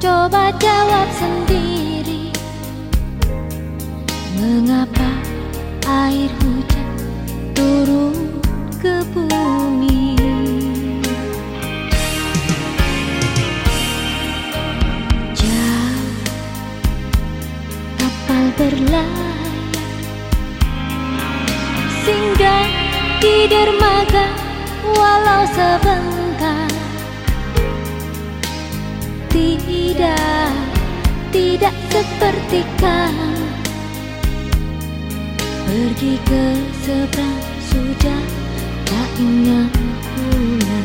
Coba jawab sendiri. Mengapa air hujan turun ke bumi? Jauh kapal berlayar. Singgah di dermaga tidak seperti kau Pergi ke seberang sudah tak ingat pulang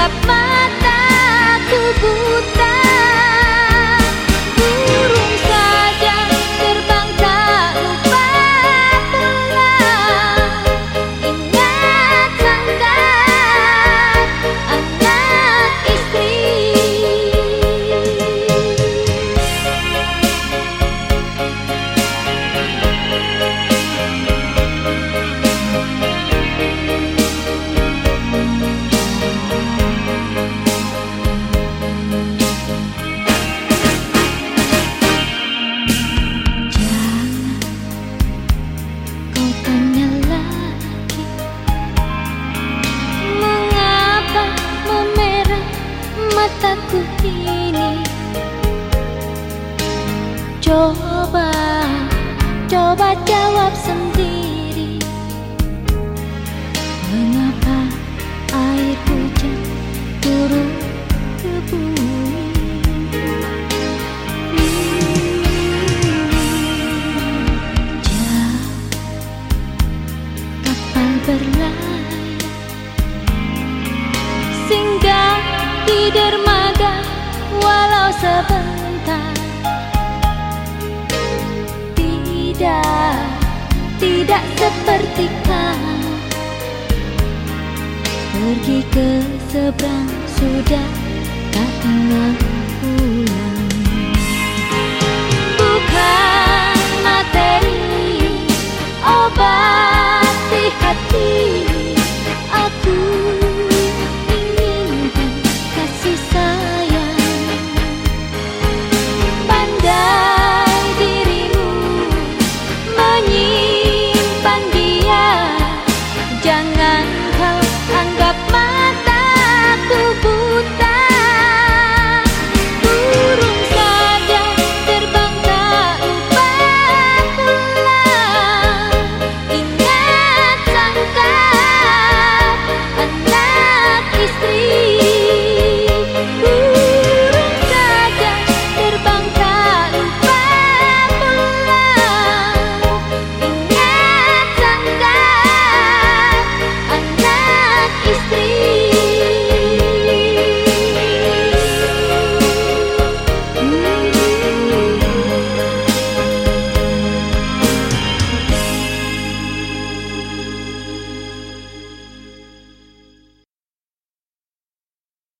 up my mataku ini Coba, coba jawab sendiri. Mengapa air hujan turun ke bumi? Jauh kapal berlayar sebentar Tidak, tidak seperti kau. Pergi ke seberang sudah tak ingat